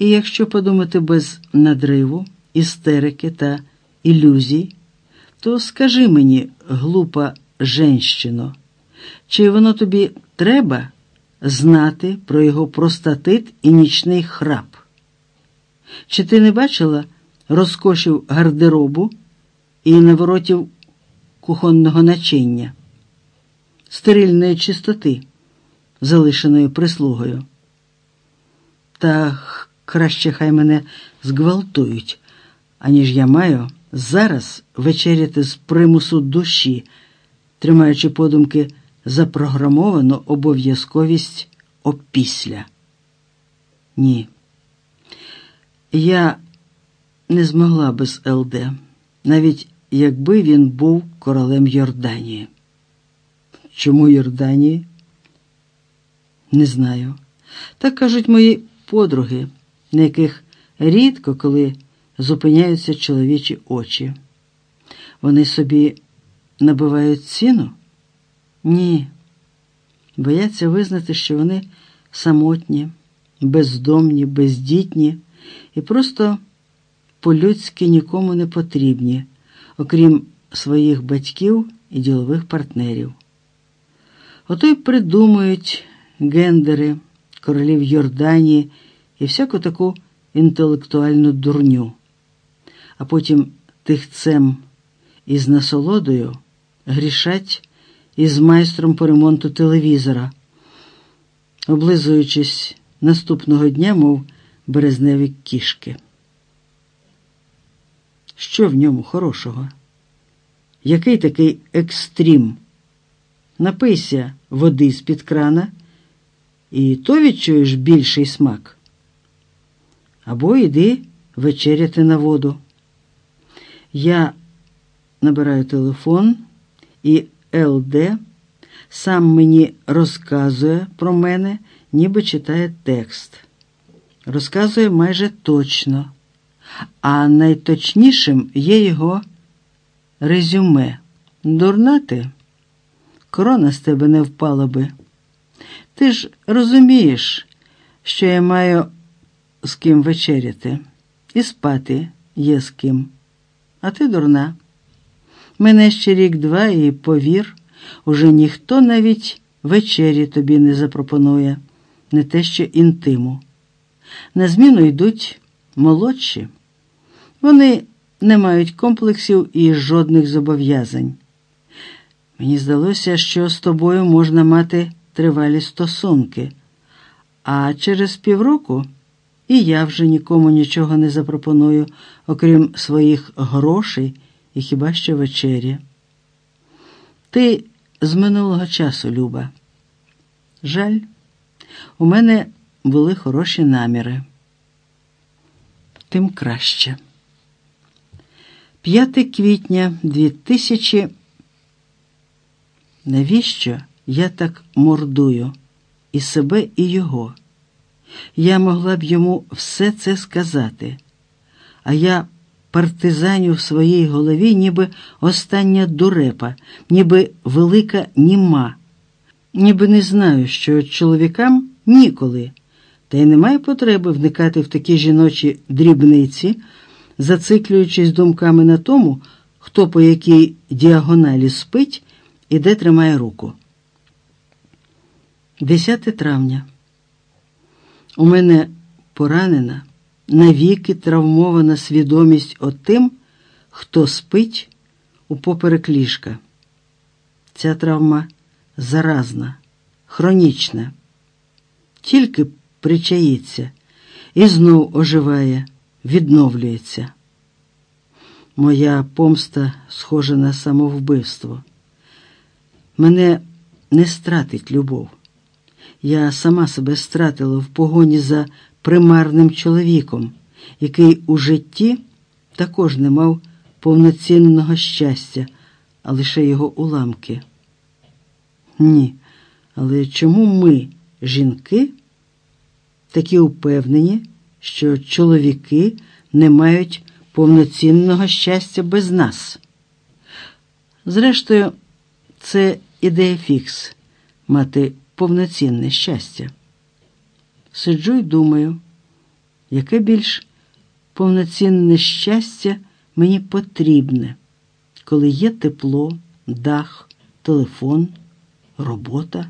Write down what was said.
І якщо подумати без надриву, істерики та ілюзій, то скажи мені, глупа женщино, чи воно тобі треба знати про його простатит і нічний храп? Чи ти не бачила розкошів гардеробу і наворотів кухонного начиння, стерильної чистоти, залишеної прислугою? Та краще хай мене зґвалтують, аніж я маю зараз вечеряти з примусу душі, тримаючи подумки запрограмовану обов'язковість опісля. Ні. Я не змогла без ЛД, навіть якби він був королем Йорданії. Чому Йорданії? Не знаю. Так кажуть мої подруги, на яких рідко коли зупиняються чоловічі очі. Вони собі набивають ціну? Ні. Бояться визнати, що вони самотні, бездомні, бездітні і просто по-людськи нікому не потрібні, окрім своїх батьків і ділових партнерів. Ото й придумують гендери, королів Йорданії і всяку таку інтелектуальну дурню, а потім тихцем із насолодою грішать із майстром по ремонту телевізора, облизуючись наступного дня, мов березневі кішки. Що в ньому хорошого? Який такий екстрім? Напийся води з-під крана, і то відчуєш більший смак. Або йди вечеряти на воду. Я набираю телефон, і ЛД сам мені розказує про мене, ніби читає текст. Розказує майже точно, а найточнішим є його резюме. Дурна ти, корона з тебе не впала би. Ти ж розумієш, що я маю з ким вечеряти, і спати є з ким. А ти дурна. Мене ще рік-два, і повір, уже ніхто навіть вечері тобі не запропонує, не те що інтиму. На зміну йдуть молодші. Вони не мають комплексів і жодних зобов'язань. Мені здалося, що з тобою можна мати тривалі стосунки, а через півроку і я вже нікому нічого не запропоную, окрім своїх грошей і хіба що вечері. Ти з минулого часу, Люба. Жаль, у мене були хороші наміри. Тим краще. 5 квітня 2000. Навіщо я так мордую і себе, і його? Я могла б йому все це сказати, а я партизаню в своїй голові, ніби остання дурепа, ніби велика німа, ніби не знаю, що чоловікам ніколи, та й немає потреби вникати в такі жіночі дрібниці, зациклюючись думками на тому, хто по якій діагоналі спить і де тримає руку. 10 травня. У мене поранена, навіки травмована свідомість отим, хто спить у поперек ліжка. Ця травма заразна, хронічна, тільки причаїться і знов оживає, відновлюється. Моя помста схожа на самовбивство. Мене не стратить любов. Я сама себе стратила в погоні за примарним чоловіком, який у житті також не мав повноцінного щастя, а лише його уламки. Ні, але чому ми, жінки, такі упевнені, що чоловіки не мають повноцінного щастя без нас? Зрештою, це ідея фікс мати повноцінне щастя. Сиджу й думаю, Яке більш повноцінне щастя мені потрібне, коли є тепло, дах, телефон, робота.